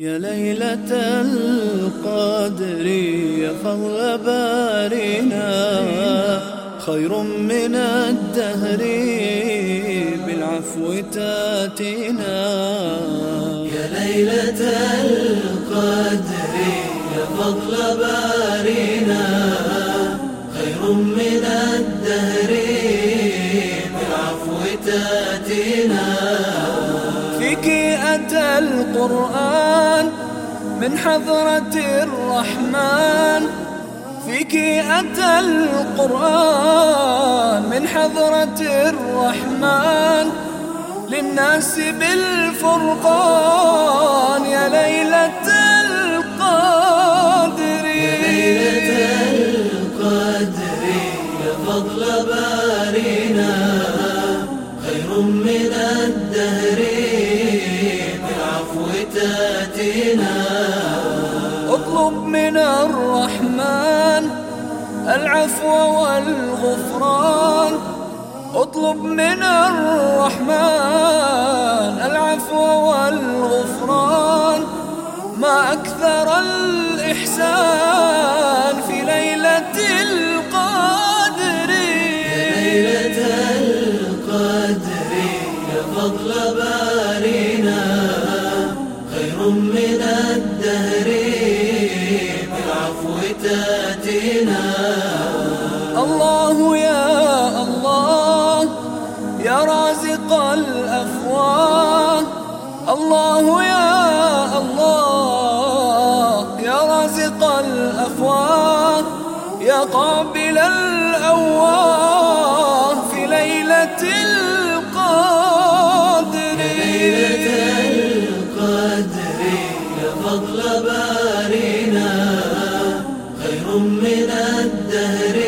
يا ليلة القدر يا فضل بارنا. خير من الدهر بالعفو تاتينا. يا ليلة القدر يا فضل بارنا. خير من الدهر بالعفو تاتينا. فيك أتى القرآن من حضرة الرحمن. فيك أتى القرآن من حضرة الرحمن. للناس بالفرقان يا ليلة القدر. يا ليلة القدر يا فضل بارنا. تاتينا اطلب من الرحمن العفو والغفران. اطلب من الرحمن العفو والغفران. ما أكثر الإحسان في ليلة القدر. ليلة القدر يا فضل خير من الدهر بالعفو تأتينا. الله يا الله يا رازق الأفواه. الله يا الله يا رازق الأفواه. يا قابل الأواه. فضل بارنا خير من الدهر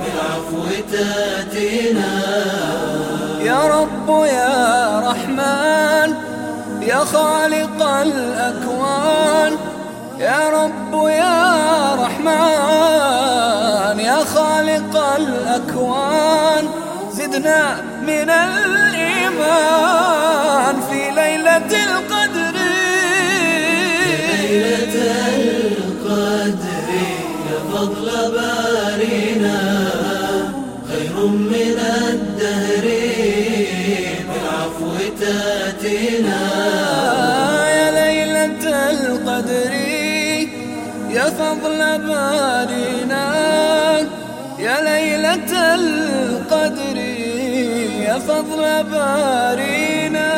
بالعفو تاتينا. يا رب يا رحمن يا خالق الأكوان. يا رب يا رحمن يا خالق الأكوان. زدنا من الإيمان في ليلة القدر. القدر يا فضل بارنا خير من الدهر بالعفو تاتينا. يا ليلة القدر يا فضل بارنا يا ليلة القدر يا فضل بارنا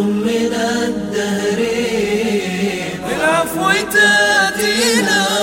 من الدهر. بالعفو تاتينا